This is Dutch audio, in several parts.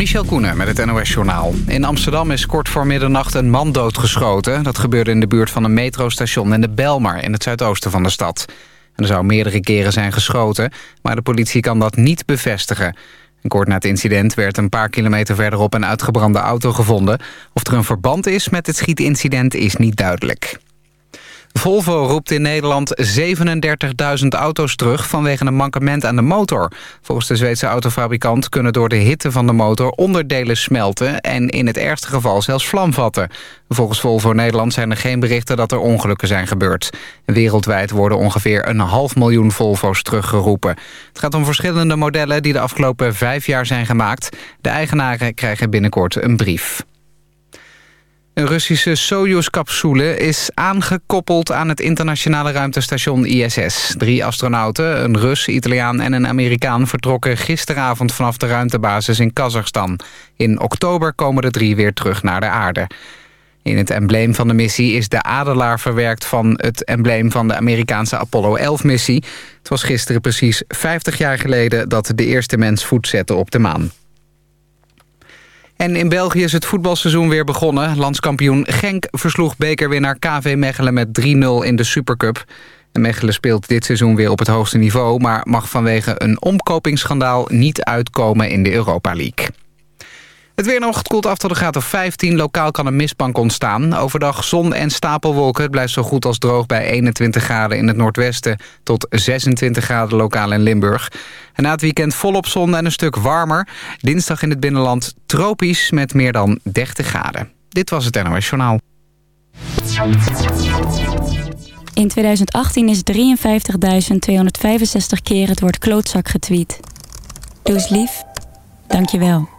Michel Koenen met het NOS-journaal. In Amsterdam is kort voor middernacht een man doodgeschoten. Dat gebeurde in de buurt van een metrostation in de Belmar... in het zuidoosten van de stad. Er zou meerdere keren zijn geschoten... maar de politie kan dat niet bevestigen. En kort na het incident werd een paar kilometer verderop... een uitgebrande auto gevonden. Of er een verband is met het schietincident is niet duidelijk. Volvo roept in Nederland 37.000 auto's terug vanwege een mankement aan de motor. Volgens de Zweedse autofabrikant kunnen door de hitte van de motor onderdelen smelten en in het ergste geval zelfs vlam vatten. Volgens Volvo Nederland zijn er geen berichten dat er ongelukken zijn gebeurd. Wereldwijd worden ongeveer een half miljoen Volvo's teruggeroepen. Het gaat om verschillende modellen die de afgelopen vijf jaar zijn gemaakt. De eigenaren krijgen binnenkort een brief. Een Russische Soyuz-capsule is aangekoppeld aan het internationale ruimtestation ISS. Drie astronauten, een Rus, Italiaan en een Amerikaan... vertrokken gisteravond vanaf de ruimtebasis in Kazachstan. In oktober komen de drie weer terug naar de aarde. In het embleem van de missie is de adelaar verwerkt van het embleem van de Amerikaanse Apollo 11-missie. Het was gisteren precies 50 jaar geleden dat de eerste mens voet zette op de maan. En in België is het voetbalseizoen weer begonnen. Landskampioen Genk versloeg bekerwinnaar KV Mechelen met 3-0 in de Supercup. En Mechelen speelt dit seizoen weer op het hoogste niveau... maar mag vanwege een omkopingsschandaal niet uitkomen in de Europa League. Het weer nog, koelt af tot de graad of 15. Lokaal kan een mistbank ontstaan. Overdag zon en stapelwolken. Het blijft zo goed als droog bij 21 graden in het noordwesten... tot 26 graden lokaal in Limburg. En na het weekend volop zon en een stuk warmer. Dinsdag in het binnenland tropisch met meer dan 30 graden. Dit was het NOS Journaal. In 2018 is 53.265 keer het woord klootzak getweet. Doe lief. Dank je wel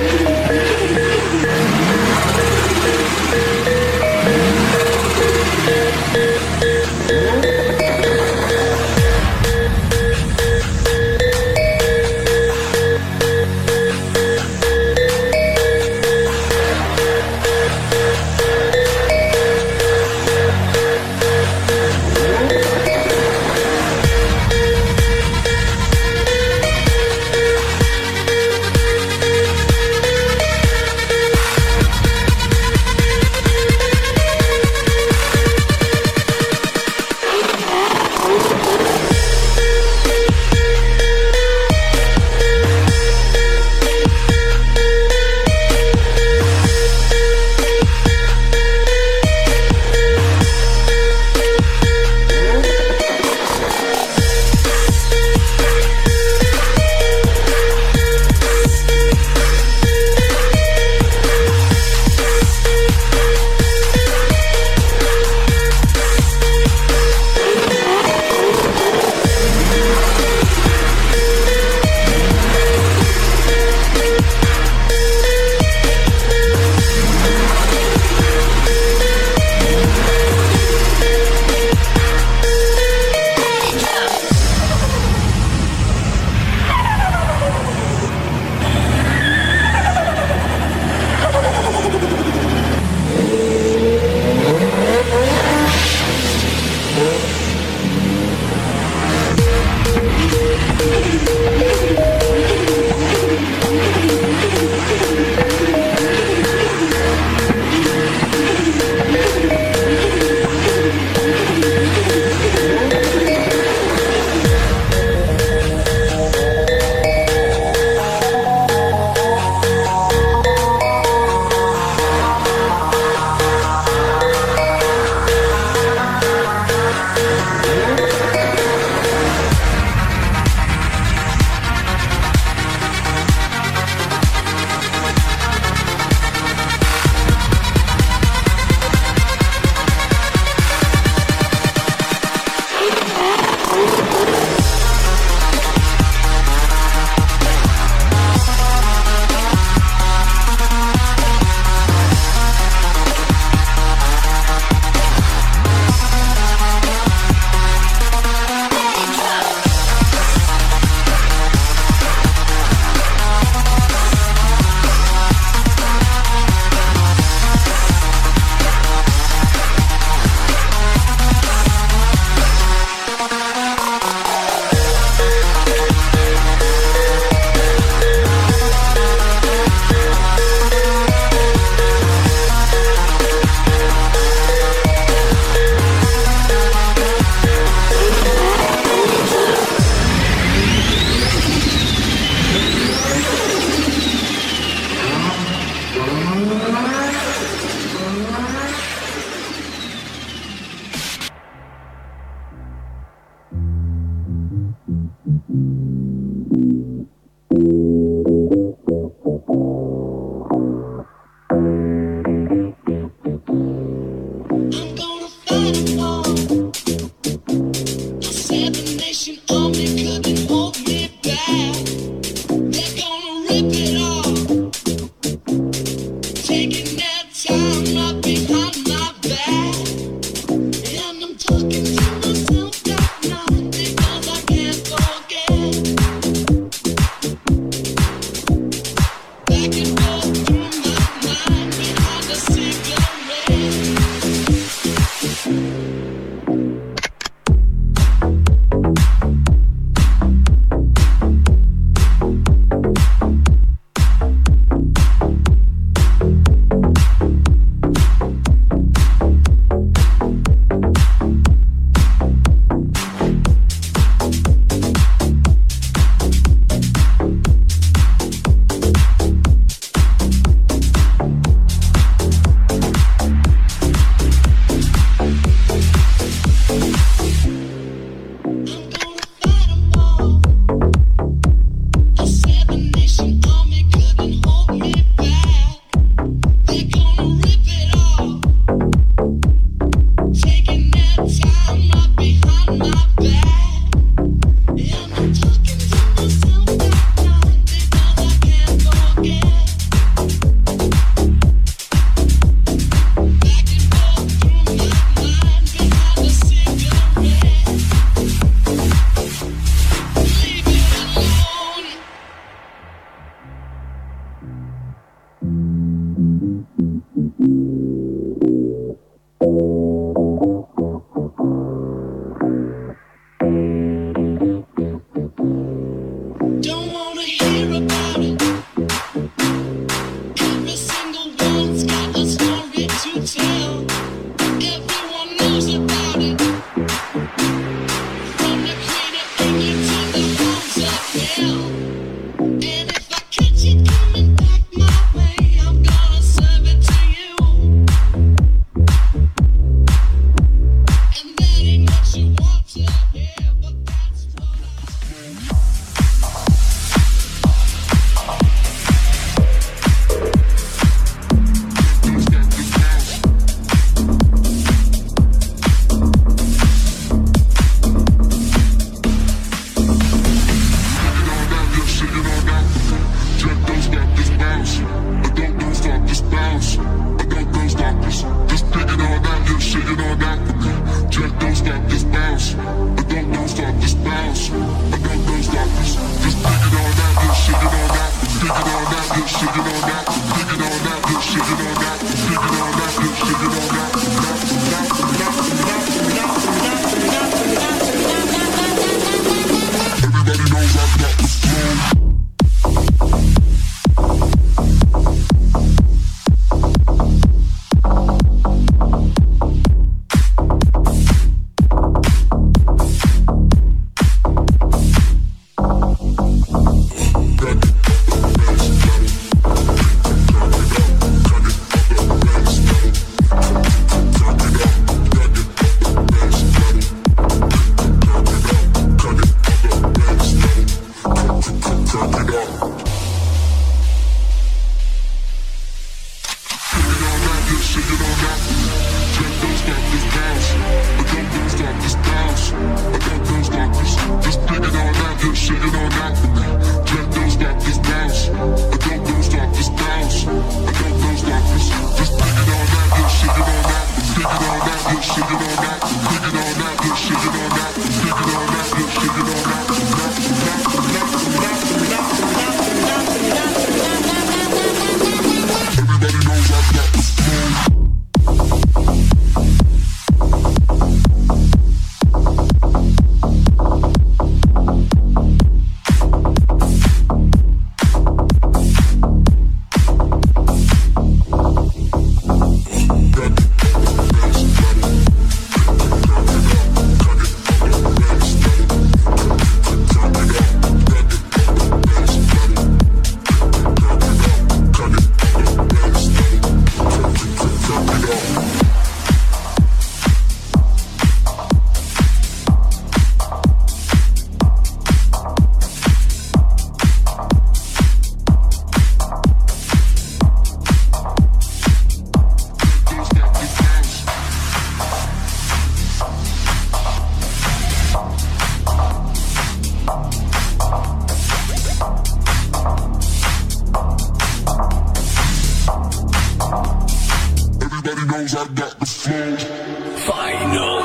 Final.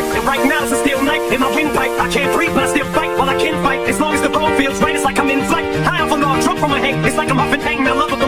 And right now it's a steel knife in my windpipe. I can't breathe, but I still fight. While well, I can't fight, as long as the road feels right, it's like I'm in flight. High off a log, drunk from my hang. It's like I'm off and hang. My love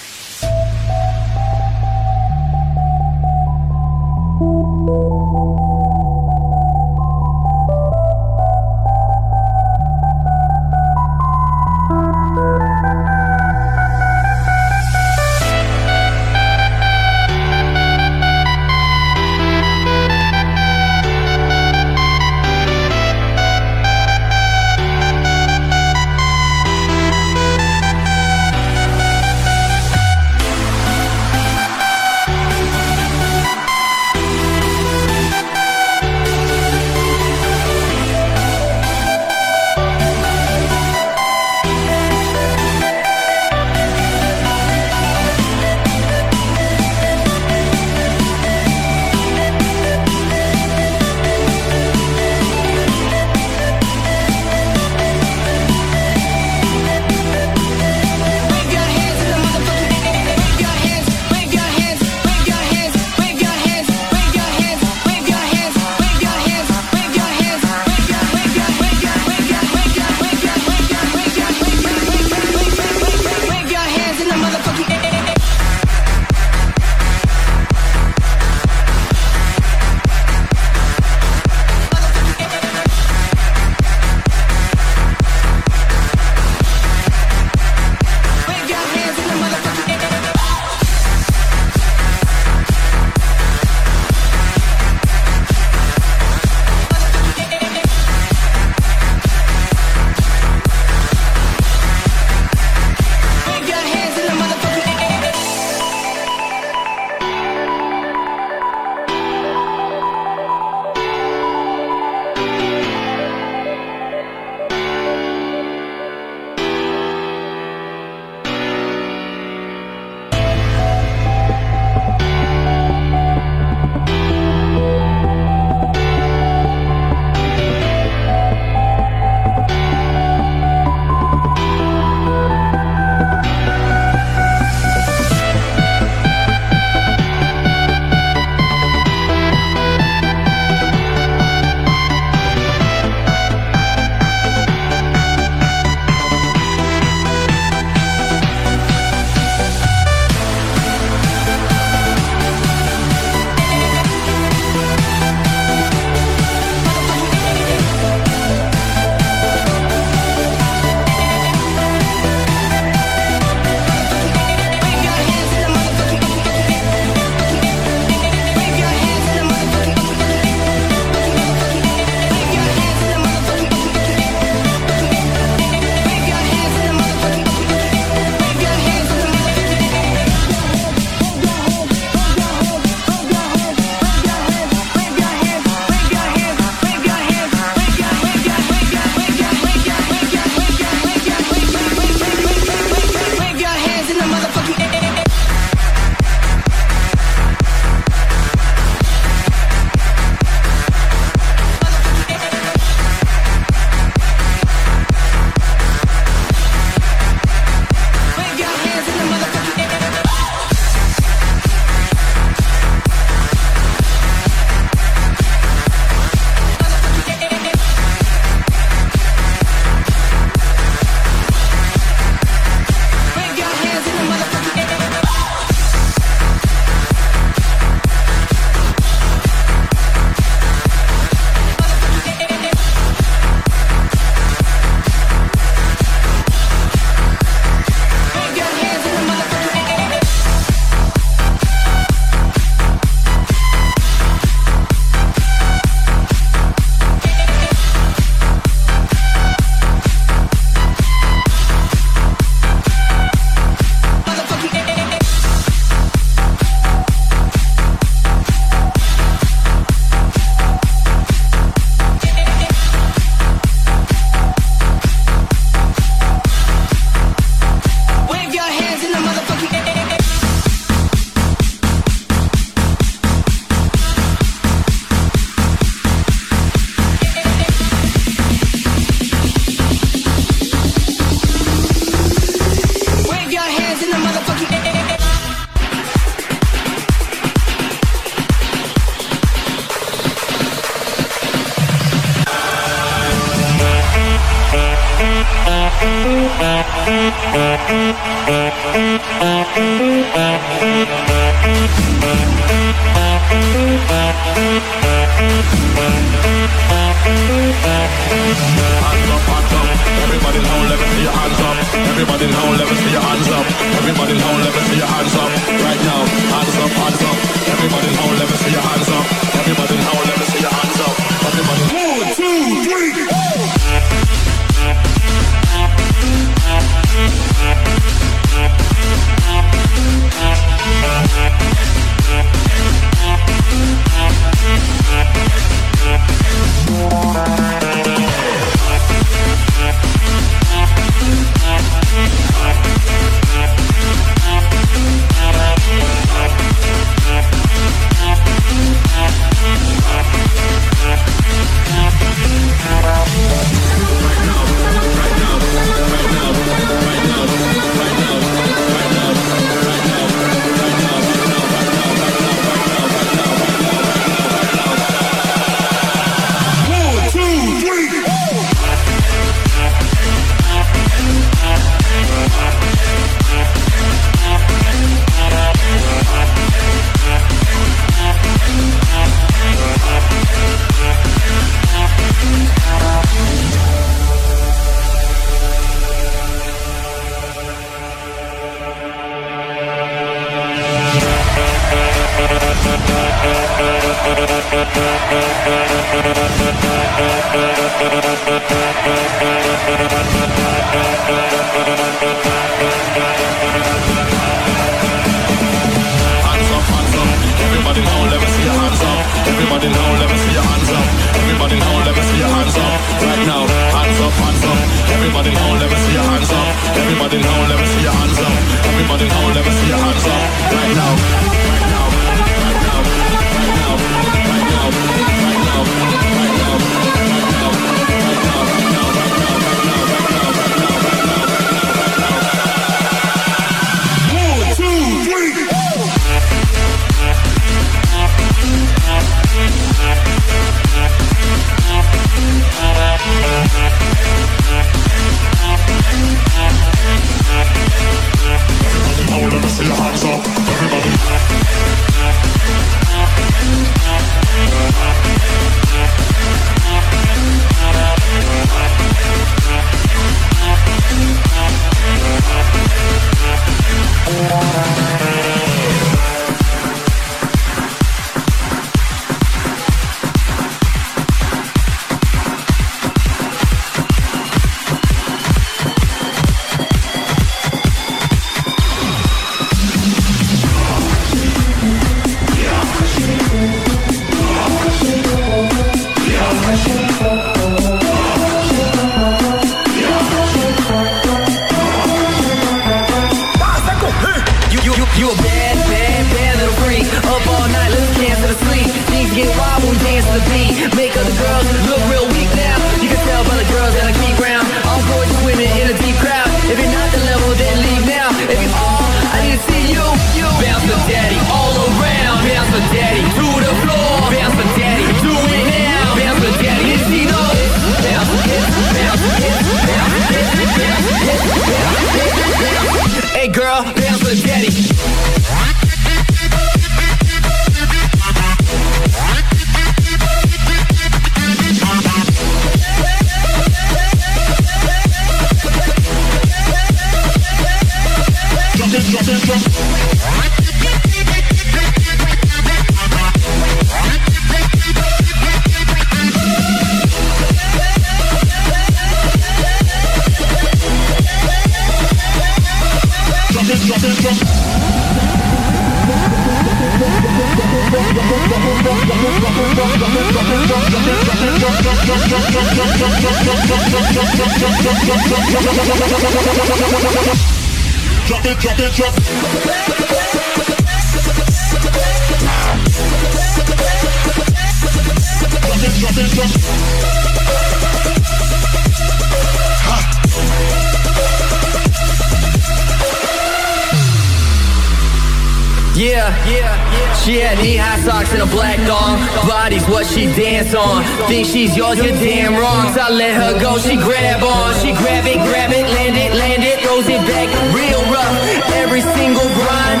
grab on. She grab it, grab it, land it, land it, throws it back real rough. Every single grind,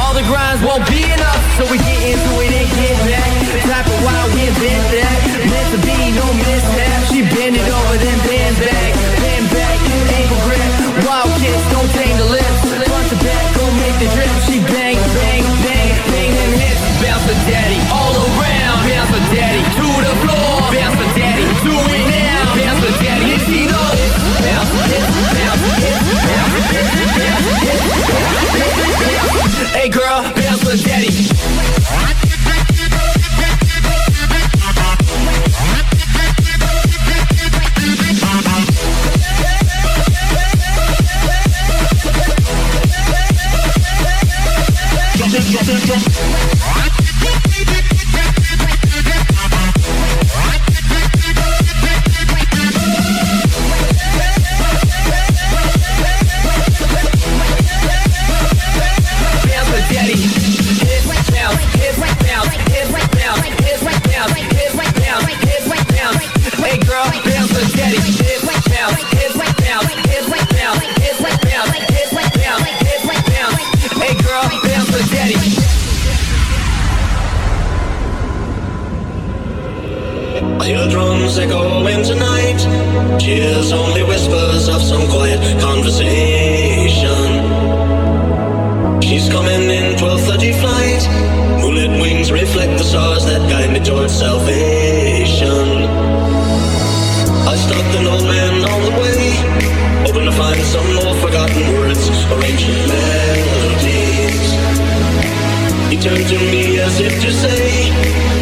all the grinds won't be enough, so we get into it. tears, only whispers of some quiet conversation. She's coming in 12:30 flight. Moonlit wings reflect the stars that guide me towards salvation. I stopped an old man on the way, hoping to find some old forgotten words or ancient melodies. He turned to me as if to say.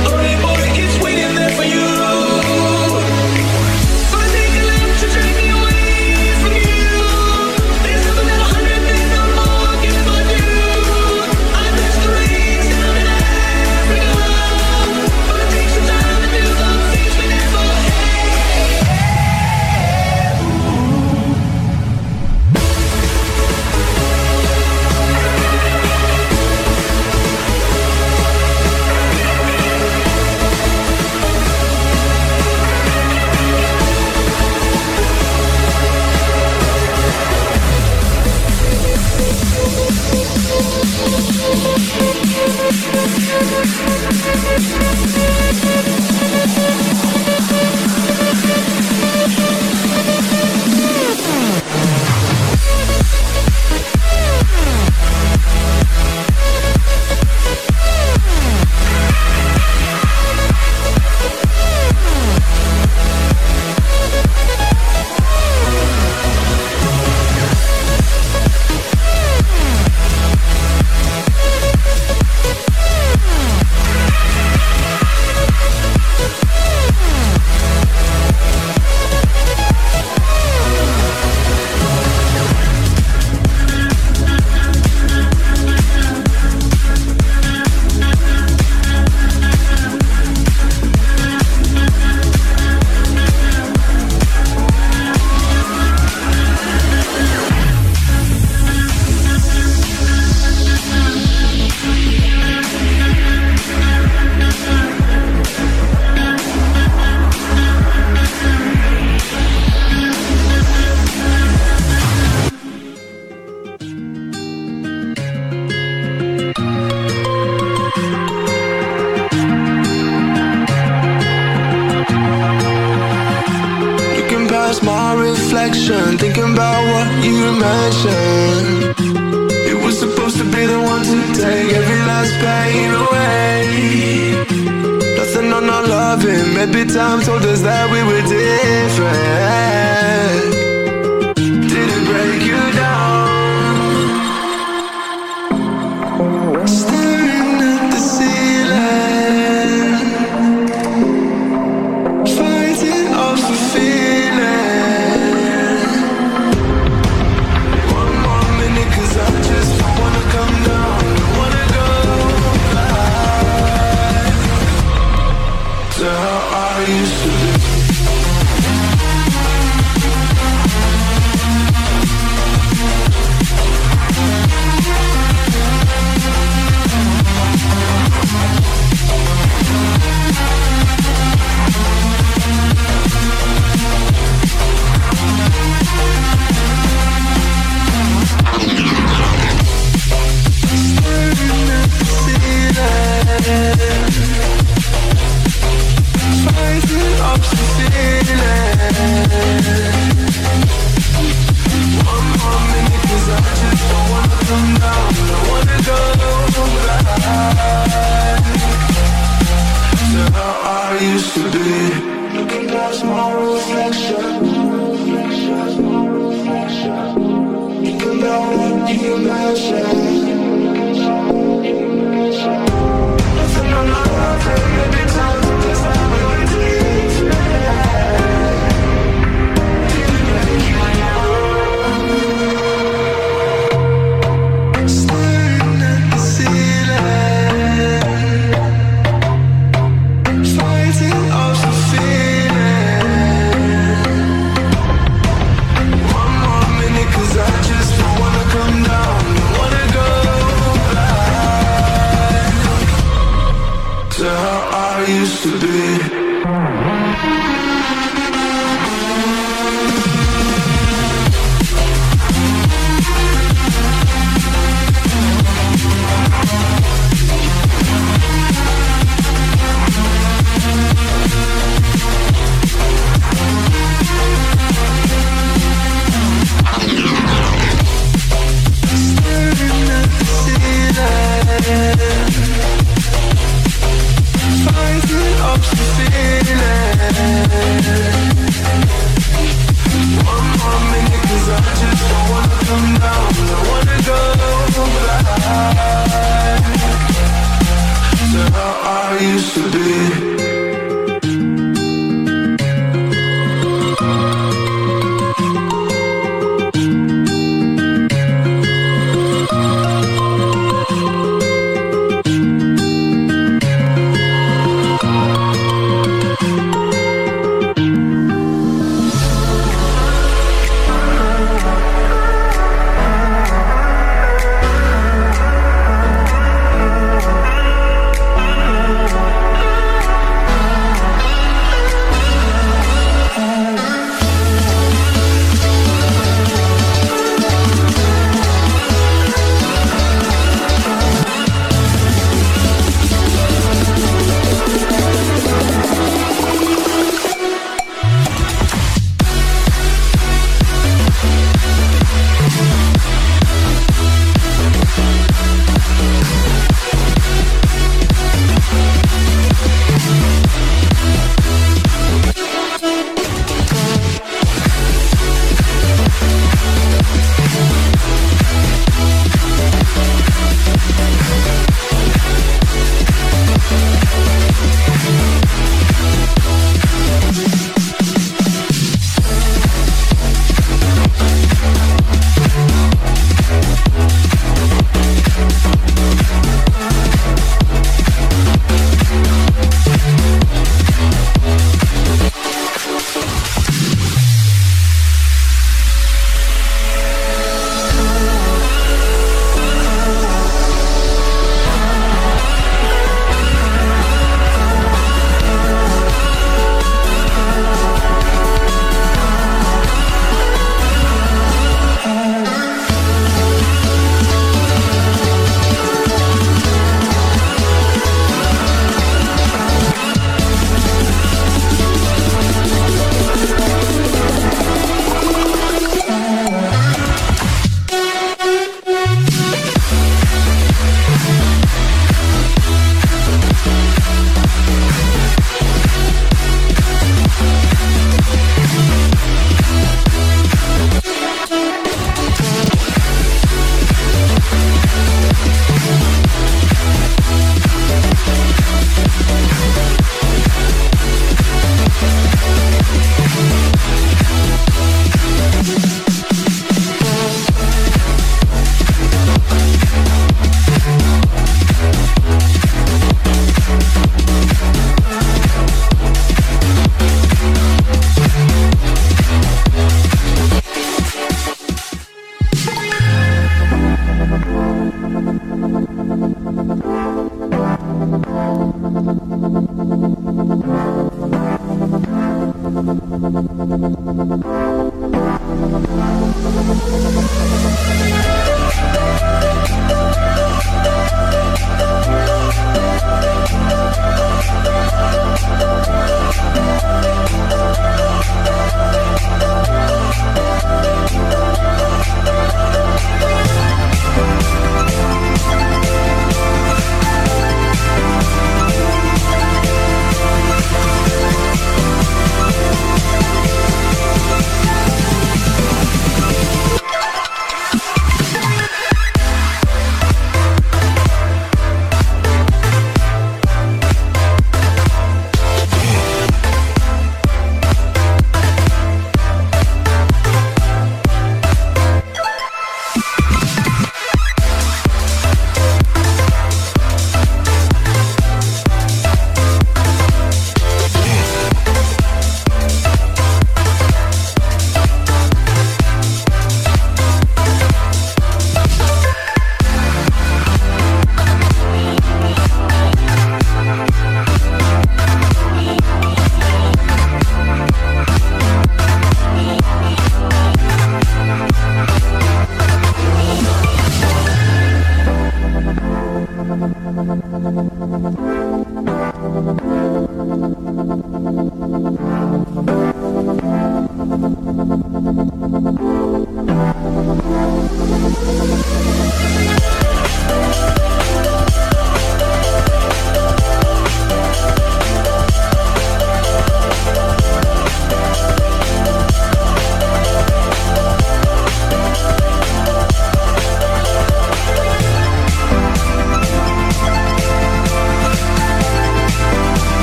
emotion